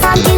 I'm